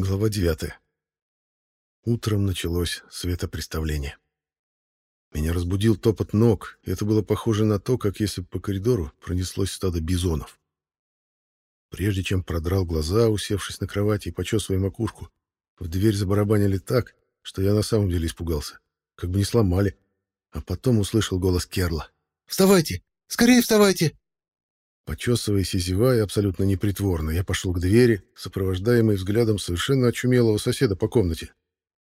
Глава 9. Утром началось светопреставление. Меня разбудил топот ног, и это было похоже на то, как если бы по коридору пронеслось стадо бизонов. Прежде чем продрал глаза, усевшись на кровати и почесывая макушку, в дверь забарабанили так, что я на самом деле испугался. Как бы не сломали. А потом услышал голос Керла. «Вставайте! Скорее вставайте!» Почесываясь и зевая абсолютно непритворно, я пошел к двери, сопровождаемый взглядом совершенно очумелого соседа по комнате.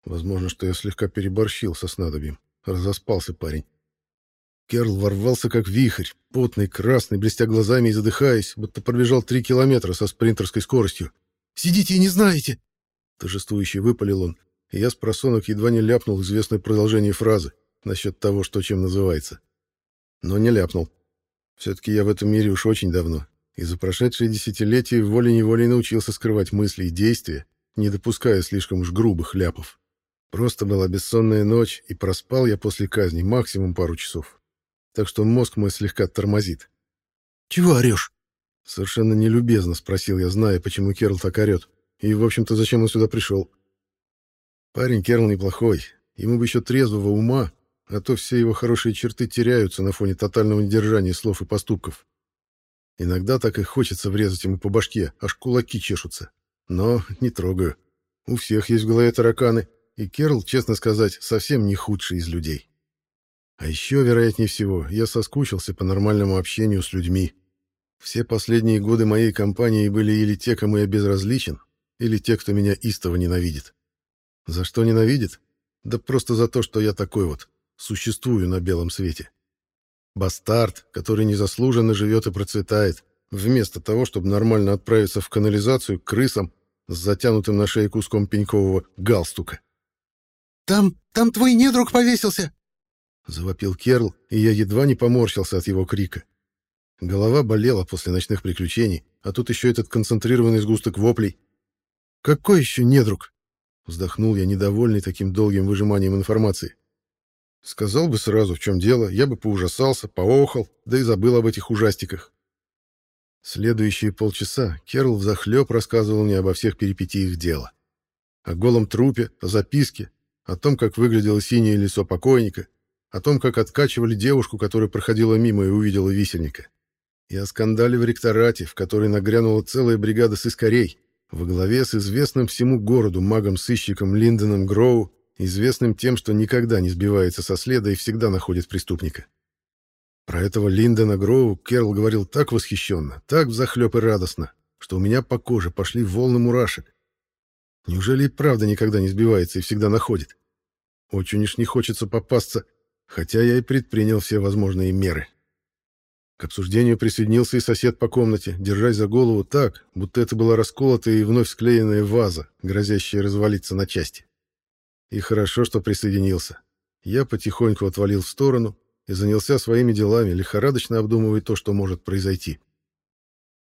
Возможно, что я слегка переборщил со снадобьем. Разоспался парень. Керл ворвался как вихрь, потный, красный, блестя глазами и задыхаясь, будто пробежал три километра со спринтерской скоростью. «Сидите и не знаете!» Торжествующе выпалил он, и я с просонок едва не ляпнул известное продолжение фразы насчет того, что чем называется. Но не ляпнул. Все-таки я в этом мире уж очень давно, и за прошедшие десятилетия волей-неволей научился скрывать мысли и действия, не допуская слишком уж грубых ляпов. Просто была бессонная ночь, и проспал я после казни максимум пару часов. Так что мозг мой слегка тормозит. «Чего орешь?» Совершенно нелюбезно спросил я, зная, почему Керл так орет. И, в общем-то, зачем он сюда пришел. Парень Керл неплохой. Ему бы еще трезвого ума, а то все его хорошие черты теряются на фоне тотального недержания слов и поступков. Иногда так и хочется врезать ему по башке, аж кулаки чешутся. Но не трогаю. У всех есть в голове тараканы, и Керл, честно сказать, совсем не худший из людей. А еще, вероятнее всего, я соскучился по нормальному общению с людьми. Все последние годы моей компании были или те, кому я безразличен, или те, кто меня истово ненавидит. За что ненавидит? Да просто за то, что я такой вот существую на белом свете. Бастард, который незаслуженно живет и процветает, вместо того, чтобы нормально отправиться в канализацию к крысам с затянутым на шее куском пенькового галстука. «Там, там твой недруг повесился!» Завопил Керл, и я едва не поморщился от его крика. Голова болела после ночных приключений, а тут еще этот концентрированный сгусток воплей. «Какой еще недруг?» Вздохнул я, недовольный таким долгим выжиманием информации. Сказал бы сразу, в чем дело, я бы поужасался, поохал, да и забыл об этих ужастиках. Следующие полчаса Керл взахлеб рассказывал мне обо всех перипетиях дела. О голом трупе, о записке, о том, как выглядело синее лицо покойника, о том, как откачивали девушку, которая проходила мимо и увидела висельника. И о скандале в ректорате, в который нагрянула целая бригада сыскарей, во главе с известным всему городу магом-сыщиком Линдоном Гроу известным тем, что никогда не сбивается со следа и всегда находит преступника. Про этого Линдона Гроу Керл говорил так восхищенно, так взахлеб и радостно, что у меня по коже пошли волны мурашек. Неужели и правда никогда не сбивается и всегда находит? Очень уж не хочется попасться, хотя я и предпринял все возможные меры. К обсуждению присоединился и сосед по комнате, держась за голову так, будто это была расколотая и вновь склеенная ваза, грозящая развалиться на части. И хорошо, что присоединился. Я потихоньку отвалил в сторону и занялся своими делами, лихорадочно обдумывая то, что может произойти.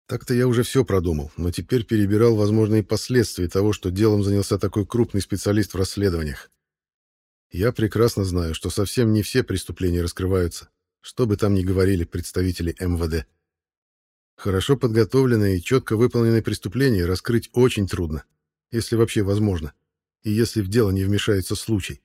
Так-то я уже все продумал, но теперь перебирал возможные последствия того, что делом занялся такой крупный специалист в расследованиях. Я прекрасно знаю, что совсем не все преступления раскрываются, что бы там ни говорили представители МВД. Хорошо подготовленные и четко выполненные преступления раскрыть очень трудно, если вообще возможно и если в дело не вмешается случай.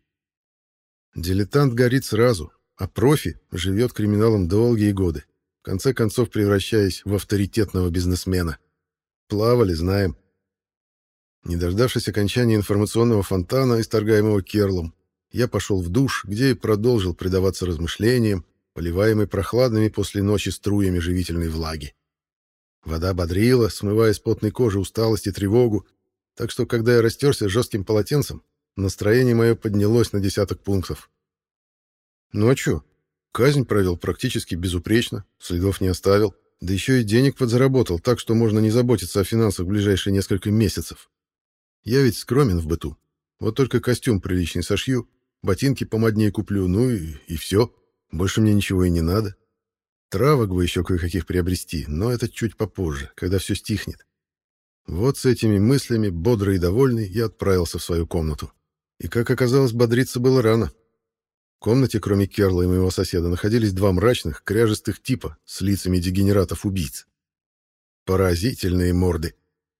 Дилетант горит сразу, а профи живет криминалом долгие годы, в конце концов превращаясь в авторитетного бизнесмена. Плавали, знаем. Не дождавшись окончания информационного фонтана, исторгаемого Керлом, я пошел в душ, где и продолжил предаваться размышлениям, поливаемой прохладными после ночи струями живительной влаги. Вода бодрила, смывая с потной кожи усталость и тревогу, так что, когда я растерся жестким полотенцем, настроение мое поднялось на десяток пунктов. Что? Казнь провел практически безупречно, следов не оставил, да еще и денег подзаработал, так что можно не заботиться о финансах в ближайшие несколько месяцев. Я ведь скромен в быту. Вот только костюм приличный сошью, ботинки помоднее куплю, ну и, и все. Больше мне ничего и не надо. Травок бы еще кое-каких приобрести, но это чуть попозже, когда все стихнет. Вот с этими мыслями, бодрый и довольный, я отправился в свою комнату. И, как оказалось, бодриться было рано. В комнате, кроме Керла и моего соседа, находились два мрачных, кряжестых типа с лицами дегенератов-убийц. Поразительные морды.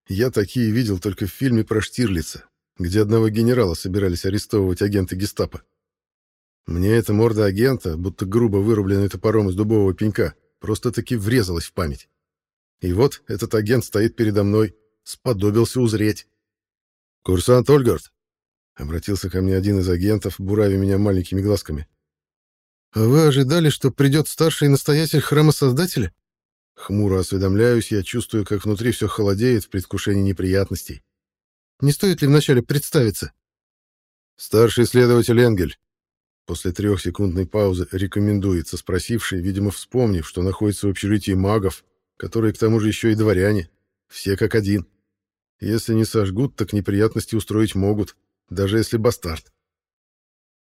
Я такие видел только в фильме про Штирлица, где одного генерала собирались арестовывать агенты гестапо. Мне эта морда агента, будто грубо вырубленный топором из дубового пенька, просто-таки врезалась в память. И вот этот агент стоит передо мной, сподобился узреть. «Курсант Ольгард!» — обратился ко мне один из агентов, буравя меня маленькими глазками. «А вы ожидали, что придет старший настоятель храма Создателя?» Хмуро осведомляюсь, я чувствую, как внутри все холодеет в предвкушении неприятностей. «Не стоит ли вначале представиться?» «Старший следователь Энгель». После трехсекундной паузы рекомендуется спросивший, видимо, вспомнив, что находится в общежитии магов, которые к тому же еще и дворяне. Все как один. Если не сожгут, так неприятности устроить могут, даже если бастард.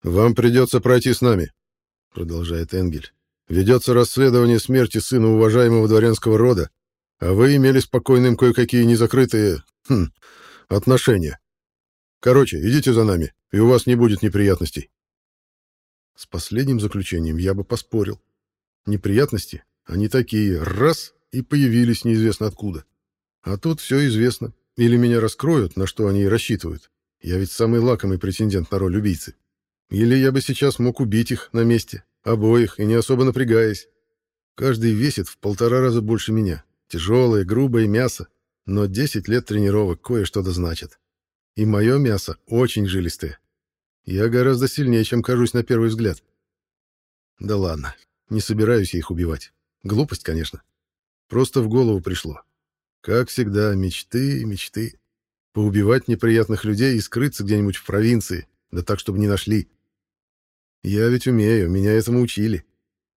«Вам придется пройти с нами», — продолжает Энгель. «Ведется расследование смерти сына уважаемого дворянского рода, а вы имели спокойным кое-какие незакрытые... Хм, отношения. Короче, идите за нами, и у вас не будет неприятностей». С последним заключением я бы поспорил. Неприятности, они такие, раз, и появились неизвестно откуда. А тут все известно. Или меня раскроют, на что они и рассчитывают. Я ведь самый лакомый претендент на роль убийцы. Или я бы сейчас мог убить их на месте, обоих, и не особо напрягаясь. Каждый весит в полтора раза больше меня. Тяжелое, грубое мясо. Но 10 лет тренировок кое-что да значит. И мое мясо очень жилистое. Я гораздо сильнее, чем кажусь на первый взгляд. Да ладно, не собираюсь я их убивать. Глупость, конечно. Просто в голову пришло. Как всегда, мечты, мечты. Поубивать неприятных людей и скрыться где-нибудь в провинции, да так, чтобы не нашли. Я ведь умею, меня этому учили.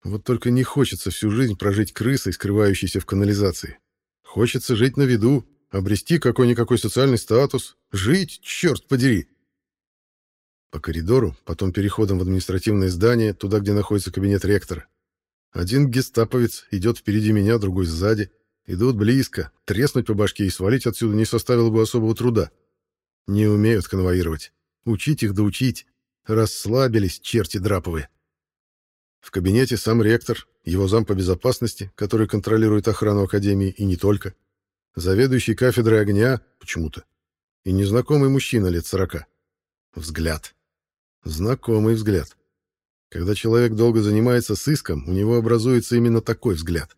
Вот только не хочется всю жизнь прожить крысой, скрывающейся в канализации. Хочется жить на виду, обрести какой-никакой социальный статус, жить, черт подери. По коридору, потом переходом в административное здание, туда, где находится кабинет ректора. Один гестаповец идет впереди меня, другой сзади. Идут близко. Треснуть по башке и свалить отсюда не составило бы особого труда. Не умеют конвоировать. Учить их да учить. Расслабились, черти драповые. В кабинете сам ректор, его зам по безопасности, который контролирует охрану Академии и не только, заведующий кафедрой огня, почему-то, и незнакомый мужчина лет сорока. Взгляд. Знакомый взгляд. Когда человек долго занимается сыском, у него образуется именно такой взгляд.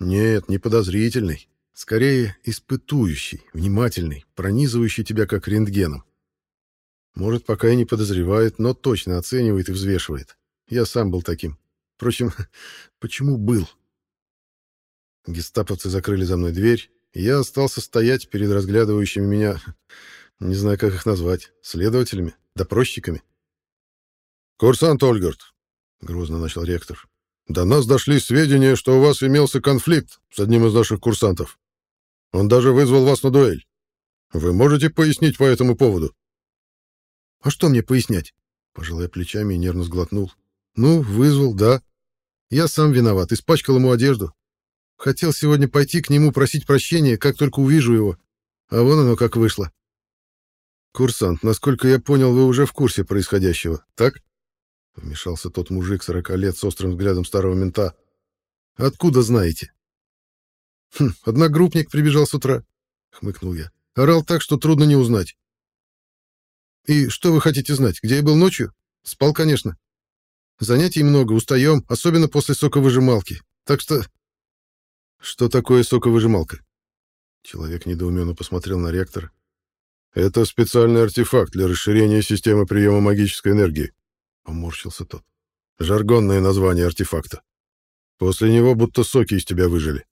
Нет, не подозрительный. Скорее, испытующий, внимательный, пронизывающий тебя как рентгеном. Может, пока и не подозревает, но точно оценивает и взвешивает. Я сам был таким. Впрочем, почему был? Гестаповцы закрыли за мной дверь, и я остался стоять перед разглядывающими меня, не знаю, как их назвать, следователями, допросчиками. «Курсант Ольгард», — грозно начал ректор, — «до нас дошли сведения, что у вас имелся конфликт с одним из наших курсантов. Он даже вызвал вас на дуэль. Вы можете пояснить по этому поводу?» «А что мне пояснять?» — пожал я плечами и нервно сглотнул. «Ну, вызвал, да. Я сам виноват, испачкал ему одежду. Хотел сегодня пойти к нему просить прощения, как только увижу его. А вон оно как вышло». «Курсант, насколько я понял, вы уже в курсе происходящего, так?» Вмешался тот мужик сорока лет с острым взглядом старого мента. «Откуда знаете?» «Хм, одногруппник прибежал с утра», — хмыкнул я. «Орал так, что трудно не узнать». «И что вы хотите знать? Где я был ночью? Спал, конечно. Занятий много, устаем, особенно после соковыжималки. Так что...» «Что такое соковыжималка?» Человек недоуменно посмотрел на ректора. «Это специальный артефакт для расширения системы приема магической энергии. Поморщился тот. Жаргонное название артефакта. После него будто соки из тебя выжили.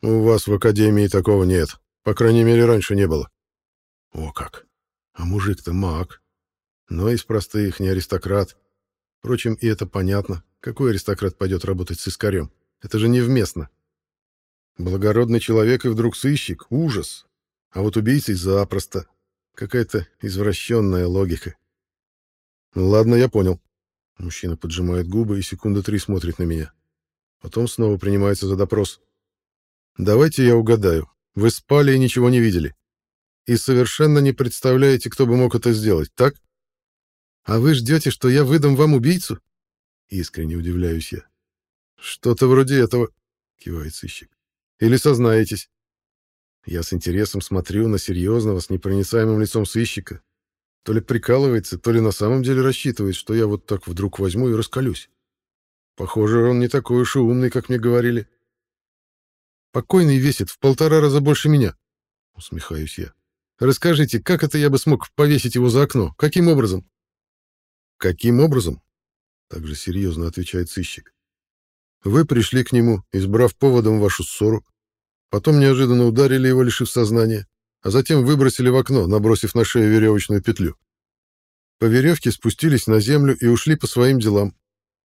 У вас в академии такого нет. По крайней мере, раньше не было. О как! А мужик-то маг. Но из простых, не аристократ. Впрочем, и это понятно. Какой аристократ пойдет работать с искарем? Это же невместно. Благородный человек и вдруг сыщик. Ужас. А вот убийцей запросто. Какая-то извращенная логика. «Ладно, я понял». Мужчина поджимает губы и секунды три смотрит на меня. Потом снова принимается за допрос. «Давайте я угадаю. Вы спали и ничего не видели. И совершенно не представляете, кто бы мог это сделать, так? А вы ждете, что я выдам вам убийцу?» Искренне удивляюсь я. «Что-то вроде этого», — кивает сыщик. «Или сознаетесь?» Я с интересом смотрю на серьезного, с непроницаемым лицом сыщика. То ли прикалывается, то ли на самом деле рассчитывает, что я вот так вдруг возьму и раскалюсь. Похоже, он не такой уж и умный, как мне говорили. Покойный весит в полтора раза больше меня, усмехаюсь я. Расскажите, как это я бы смог повесить его за окно? Каким образом? Каким образом? Также серьезно отвечает сыщик. Вы пришли к нему, избрав поводом вашу ссору. Потом неожиданно ударили его, лишив сознания, а затем выбросили в окно, набросив на шею веревочную петлю. По веревке спустились на землю и ушли по своим делам.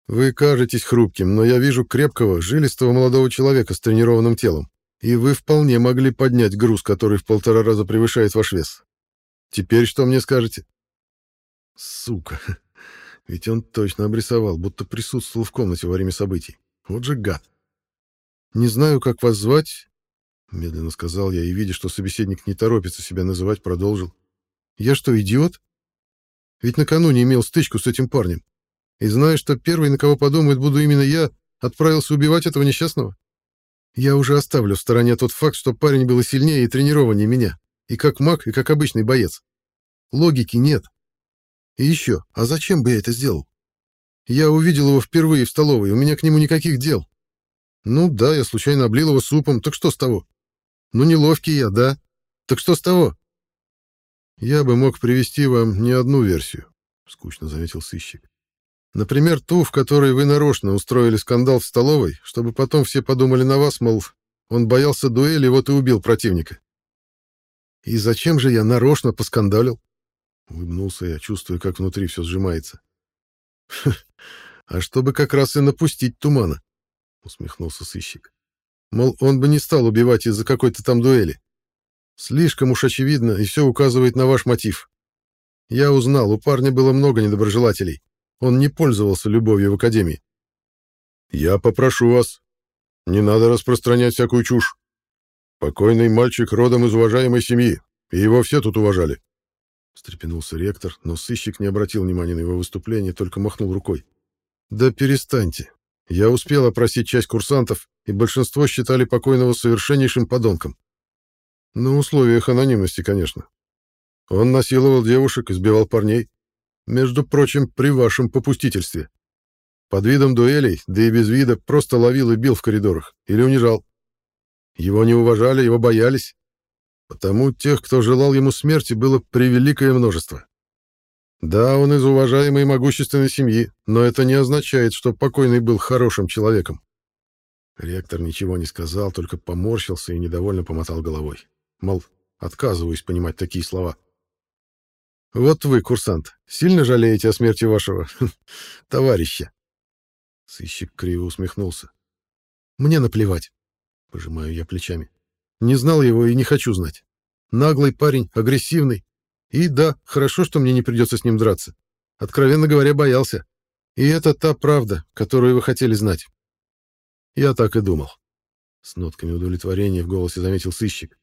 Вы кажетесь хрупким, но я вижу крепкого, жилистого молодого человека с тренированным телом и вы вполне могли поднять груз, который в полтора раза превышает ваш вес. Теперь что мне скажете? Сука, ведь он точно обрисовал, будто присутствовал в комнате во время событий. Вот же гад. Не знаю, как вас звать, медленно сказал я, и, видя, что собеседник не торопится себя называть, продолжил. Я что, идиот? Ведь накануне имел стычку с этим парнем. И зная, что первый, на кого подумает, буду именно я, отправился убивать этого несчастного? Я уже оставлю в стороне тот факт, что парень был сильнее и тренированнее меня, и как маг, и как обычный боец. Логики нет. И еще, а зачем бы я это сделал? Я увидел его впервые в столовой, у меня к нему никаких дел. Ну да, я случайно облил его супом, так что с того? Ну неловкий я, да? Так что с того? Я бы мог привести вам не одну версию, скучно заметил сыщик. Например, ту, в которой вы нарочно устроили скандал в столовой, чтобы потом все подумали на вас, мол, он боялся дуэли, вот и убил противника. И зачем же я нарочно поскандалил? Улыбнулся я, чувствуя, как внутри все сжимается. А чтобы как раз и напустить тумана, усмехнулся сыщик. Мол, он бы не стал убивать из-за какой-то там дуэли. Слишком уж очевидно, и все указывает на ваш мотив. Я узнал, у парня было много недоброжелателей. Он не пользовался любовью в Академии. «Я попрошу вас, не надо распространять всякую чушь. Покойный мальчик родом из уважаемой семьи, и его все тут уважали». Встрепенулся ректор, но сыщик не обратил внимания на его выступление, только махнул рукой. «Да перестаньте. Я успел опросить часть курсантов, и большинство считали покойного совершеннейшим подонком. На условиях анонимности, конечно. Он насиловал девушек, избивал парней. Между прочим, при вашем попустительстве. Под видом дуэлей, да и без вида, просто ловил и бил в коридорах. Или унижал. Его не уважали, его боялись. Потому тех, кто желал ему смерти, было превеликое множество. Да, он из уважаемой и могущественной семьи, но это не означает, что покойный был хорошим человеком. Ректор ничего не сказал, только поморщился и недовольно помотал головой. Мол, отказываюсь понимать такие слова. Вот вы, курсант, сильно жалеете о смерти вашего товарища? Сыщик криво усмехнулся. Мне наплевать, пожимаю я плечами. Не знал его и не хочу знать. Наглый парень, агрессивный. И да, хорошо, что мне не придется с ним драться. Откровенно говоря, боялся. И это та правда, которую вы хотели знать. Я так и думал. С нотками удовлетворения в голосе заметил сыщик.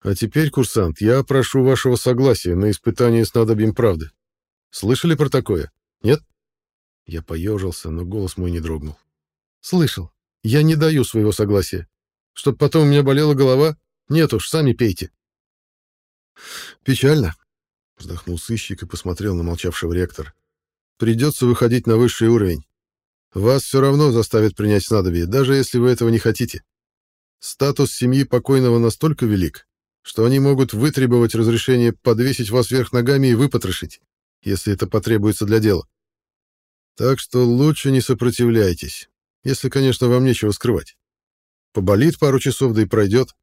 А теперь, курсант, я прошу вашего согласия на испытание снадобьем правды. Слышали про такое? Нет? Я поежился, но голос мой не дрогнул. Слышал. Я не даю своего согласия. Чтоб потом у меня болела голова? Нет уж, сами пейте. Печально. Вздохнул сыщик и посмотрел на молчавшего ректора. Придется выходить на высший уровень. Вас все равно заставят принять снадобье, даже если вы этого не хотите. Статус семьи покойного настолько велик, что они могут вытребовать разрешение подвесить вас вверх ногами и выпотрошить, если это потребуется для дела. Так что лучше не сопротивляйтесь, если, конечно, вам нечего скрывать. Поболит пару часов, да и пройдет.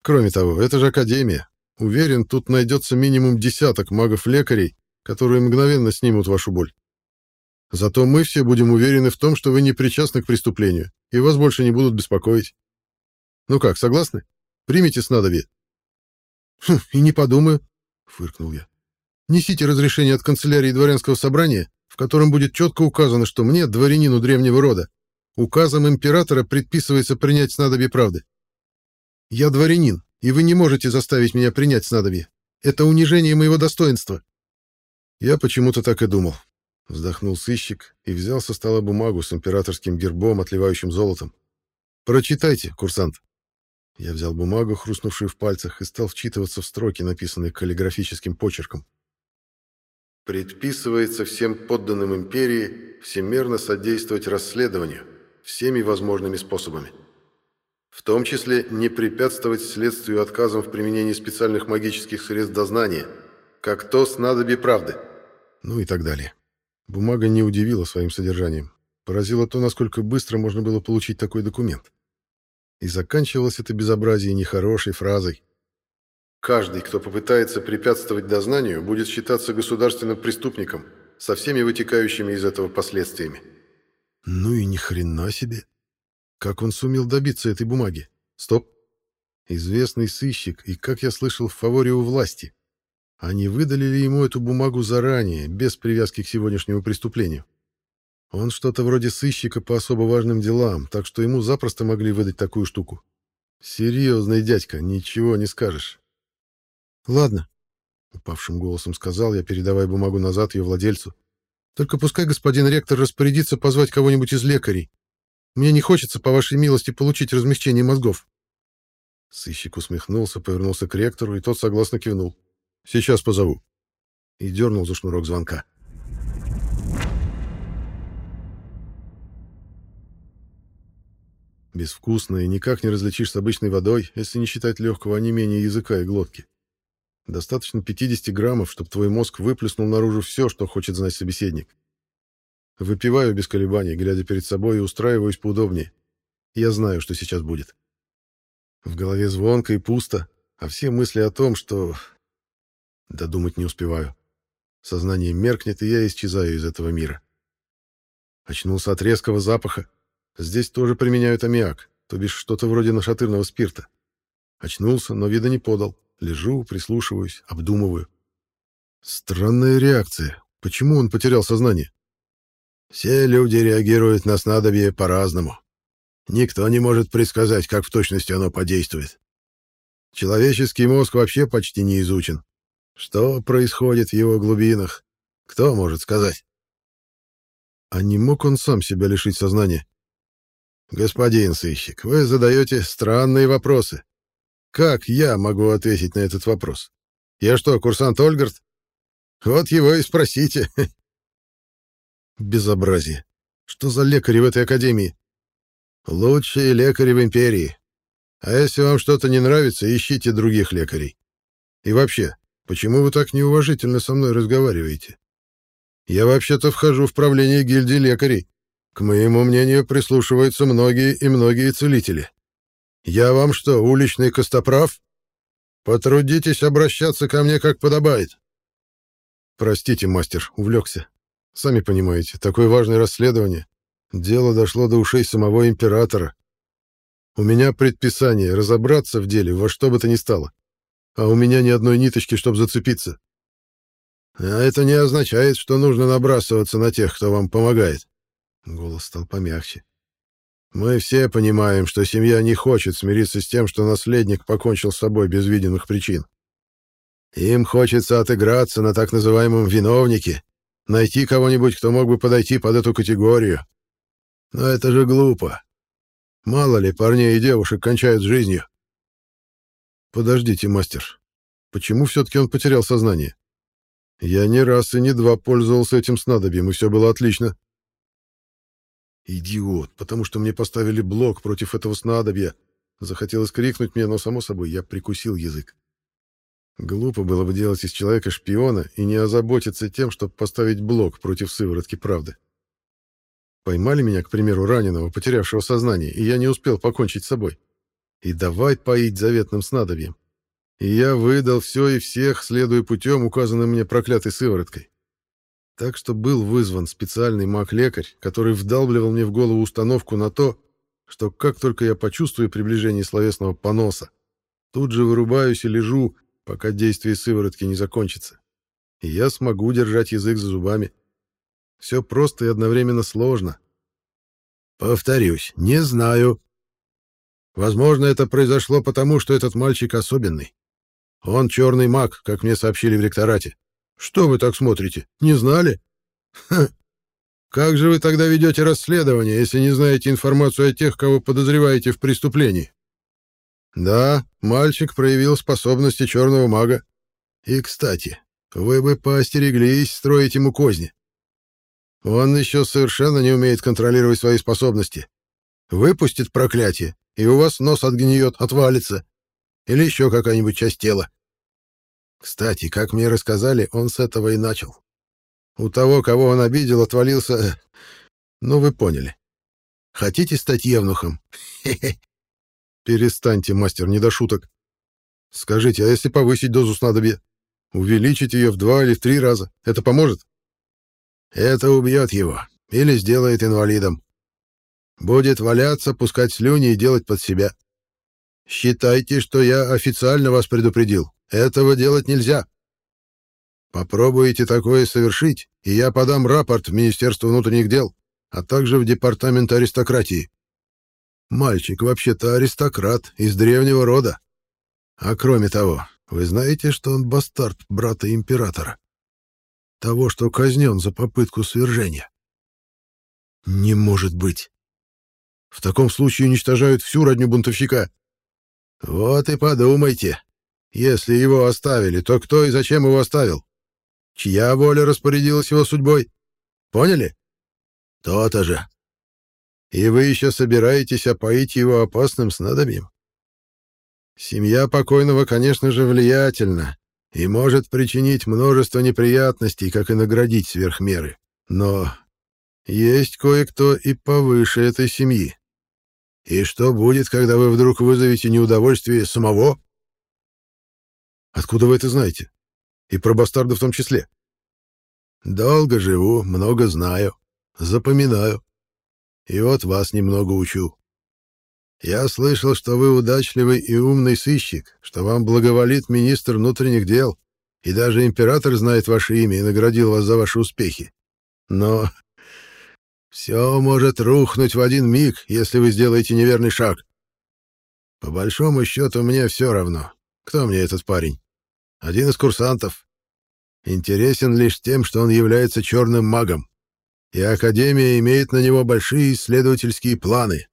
Кроме того, это же Академия. Уверен, тут найдется минимум десяток магов-лекарей, которые мгновенно снимут вашу боль. Зато мы все будем уверены в том, что вы не причастны к преступлению, и вас больше не будут беспокоить. Ну как, согласны? Примите снадобье. «Хм, и не подумаю», — фыркнул я. «Несите разрешение от канцелярии дворянского собрания, в котором будет четко указано, что мне, дворянину древнего рода, указом императора предписывается принять снадобье правды. Я дворянин, и вы не можете заставить меня принять снадобье. Это унижение моего достоинства». Я почему-то так и думал. Вздохнул сыщик и взял со стола бумагу с императорским гербом, отливающим золотом. «Прочитайте, курсант». Я взял бумагу, хрустнувшую в пальцах, и стал вчитываться в строки, написанные каллиграфическим почерком. Предписывается всем подданным империи всемерно содействовать расследованию всеми возможными способами. В том числе не препятствовать следствию отказом в применении специальных магических средств дознания, как то снадобье правды. Ну и так далее. Бумага не удивила своим содержанием. Поразило то, насколько быстро можно было получить такой документ. И заканчивалось это безобразие нехорошей фразой Каждый, кто попытается препятствовать дознанию, будет считаться государственным преступником со всеми вытекающими из этого последствиями. Ну и ни хрена себе. Как он сумел добиться этой бумаги? Стоп. Известный сыщик и, как я слышал, в фаворе у власти. Они выдали ли ему эту бумагу заранее, без привязки к сегодняшнему преступлению? Он что-то вроде сыщика по особо важным делам, так что ему запросто могли выдать такую штуку. Серьезный дядька, ничего не скажешь. «Ладно», — упавшим голосом сказал я, передавая бумагу назад ее владельцу. «Только пускай господин ректор распорядится позвать кого-нибудь из лекарей. Мне не хочется, по вашей милости, получить размягчение мозгов». Сыщик усмехнулся, повернулся к ректору, и тот согласно кивнул. «Сейчас позову». И дернул за шнурок звонка. Безвкусно и никак не различишь с обычной водой, если не считать легкого онемения языка и глотки. Достаточно 50 граммов, чтобы твой мозг выплеснул наружу все, что хочет знать собеседник. Выпиваю без колебаний, глядя перед собой и устраиваюсь поудобнее. Я знаю, что сейчас будет. В голове звонко и пусто, а все мысли о том, что... Додумать не успеваю. Сознание меркнет, и я исчезаю из этого мира. Очнулся от резкого запаха. Здесь тоже применяют аммиак, то бишь что-то вроде нашатырного спирта. Очнулся, но вида не подал. Лежу, прислушиваюсь, обдумываю. Странная реакция. Почему он потерял сознание? Все люди реагируют на снадобье по-разному. Никто не может предсказать, как в точности оно подействует. Человеческий мозг вообще почти не изучен. Что происходит в его глубинах, кто может сказать? А не мог он сам себя лишить сознания? Господин сыщик, вы задаете странные вопросы. Как я могу ответить на этот вопрос? Я что, курсант Ольгард? Вот его и спросите. Безобразие. Что за лекари в этой академии? Лучшие лекари в империи. А если вам что-то не нравится, ищите других лекарей. И вообще, почему вы так неуважительно со мной разговариваете? Я вообще-то вхожу в правление гильдии лекарей. К моему мнению прислушиваются многие и многие целители. Я вам что, уличный костоправ? Потрудитесь обращаться ко мне как подобает. Простите, мастер, увлекся. Сами понимаете, такое важное расследование. Дело дошло до ушей самого императора. У меня предписание разобраться в деле во что бы то ни стало. А у меня ни одной ниточки, чтобы зацепиться. А это не означает, что нужно набрасываться на тех, кто вам помогает. Голос стал помягче. Мы все понимаем, что семья не хочет смириться с тем, что наследник покончил с собой без видимых причин. Им хочется отыграться на так называемом виновнике, найти кого-нибудь, кто мог бы подойти под эту категорию. Но это же глупо. Мало ли парней и девушек кончают жизнью. Подождите, мастер. Почему все-таки он потерял сознание? Я не раз и не два пользовался этим снадобьем, и все было отлично. Идиот, потому что мне поставили блок против этого снадобья. Захотелось крикнуть мне, но, само собой, я прикусил язык. Глупо было бы делать из человека шпиона и не озаботиться тем, чтобы поставить блок против сыворотки правды. Поймали меня, к примеру, раненого, потерявшего сознание, и я не успел покончить с собой. И давай поить заветным снадобьем. И я выдал все и всех, следуя путем, указанным мне проклятой сывороткой. Так что был вызван специальный маг-лекарь, который вдалбливал мне в голову установку на то, что как только я почувствую приближение словесного поноса, тут же вырубаюсь и лежу, пока действие сыворотки не закончится. И я смогу держать язык за зубами. Все просто и одновременно сложно. Повторюсь, не знаю. Возможно, это произошло потому, что этот мальчик особенный. Он черный маг, как мне сообщили в ректорате. Что вы так смотрите? Не знали? Ха. Как же вы тогда ведете расследование, если не знаете информацию о тех, кого подозреваете в преступлении? Да, мальчик проявил способности черного мага. И, кстати, вы бы поостереглись строить ему козни. Он еще совершенно не умеет контролировать свои способности. Выпустит проклятие, и у вас нос отгниет, отвалится. Или еще какая-нибудь часть тела. Кстати, как мне рассказали, он с этого и начал. У того, кого он обидел, отвалился... Э, ну, вы поняли. Хотите стать евнухом? Перестаньте, мастер, не до шуток. Скажите, а если повысить дозу снадобья? Увеличить ее в два или в три раза? Это поможет? Это убьет его. Или сделает инвалидом. Будет валяться, пускать слюни и делать под себя. Считайте, что я официально вас предупредил. Этого делать нельзя. Попробуете такое совершить, и я подам рапорт в Министерство внутренних дел, а также в Департамент аристократии. Мальчик вообще-то аристократ из древнего рода. А кроме того, вы знаете, что он бастард брата императора? Того, что казнен за попытку свержения. Не может быть. В таком случае уничтожают всю родню бунтовщика. Вот и подумайте. Если его оставили, то кто и зачем его оставил? Чья воля распорядилась его судьбой? Поняли? То-то же. И вы еще собираетесь опоить его опасным снадобьем? Семья покойного, конечно же, влиятельна и может причинить множество неприятностей, как и наградить сверх меры. Но есть кое-кто и повыше этой семьи. И что будет, когда вы вдруг вызовете неудовольствие самого? Откуда вы это знаете? И про бастарда в том числе. Долго живу, много знаю, запоминаю. И вот вас немного учу. Я слышал, что вы удачливый и умный сыщик, что вам благоволит министр внутренних дел, и даже император знает ваше имя и наградил вас за ваши успехи. Но все может рухнуть в один миг, если вы сделаете неверный шаг. По большому счету, мне все равно, кто мне этот парень. Один из курсантов. Интересен лишь тем, что он является черным магом, и Академия имеет на него большие исследовательские планы.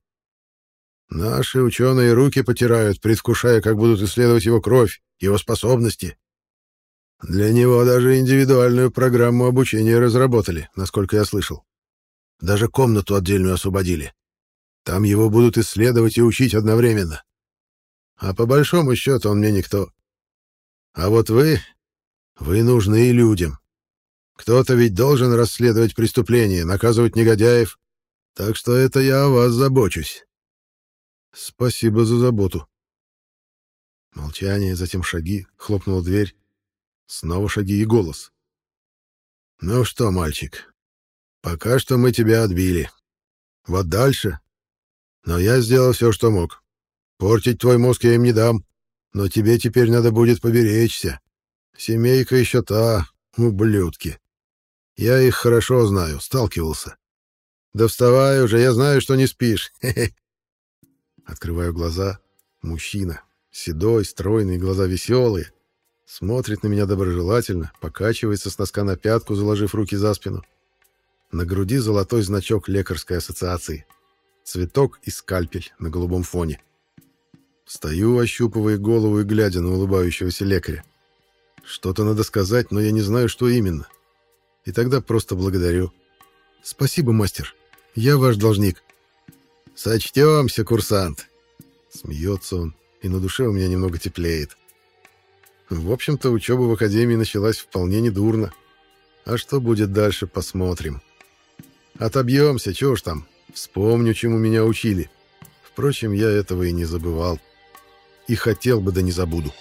Наши ученые руки потирают, предвкушая, как будут исследовать его кровь, его способности. Для него даже индивидуальную программу обучения разработали, насколько я слышал. Даже комнату отдельную освободили. Там его будут исследовать и учить одновременно. А по большому счету он мне никто. А вот вы... Вы нужны и людям. Кто-то ведь должен расследовать преступления, наказывать негодяев. Так что это я о вас забочусь. Спасибо за заботу. Молчание, затем шаги, хлопнула дверь. Снова шаги и голос. Ну что, мальчик, пока что мы тебя отбили. Вот дальше. Но я сделал все, что мог. Портить твой мозг я им не дам. Но тебе теперь надо будет поберечься. Семейка еще та, ублюдки. Я их хорошо знаю, сталкивался. Да вставай уже, я знаю, что не спишь. Открываю глаза. Мужчина. Седой, стройный, глаза веселые. Смотрит на меня доброжелательно, покачивается с носка на пятку, заложив руки за спину. На груди золотой значок лекарской ассоциации. Цветок и скальпель на голубом фоне. Стою, ощупывая голову и глядя на улыбающегося лекаря. Что-то надо сказать, но я не знаю, что именно. И тогда просто благодарю. Спасибо, мастер. Я ваш должник. Сочтемся, курсант. Смеется он, и на душе у меня немного теплеет. В общем-то, учеба в академии началась вполне недурно. А что будет дальше, посмотрим. Отобьемся, чего ж там. Вспомню, чему меня учили. Впрочем, я этого и не забывал и хотел бы, да не забуду.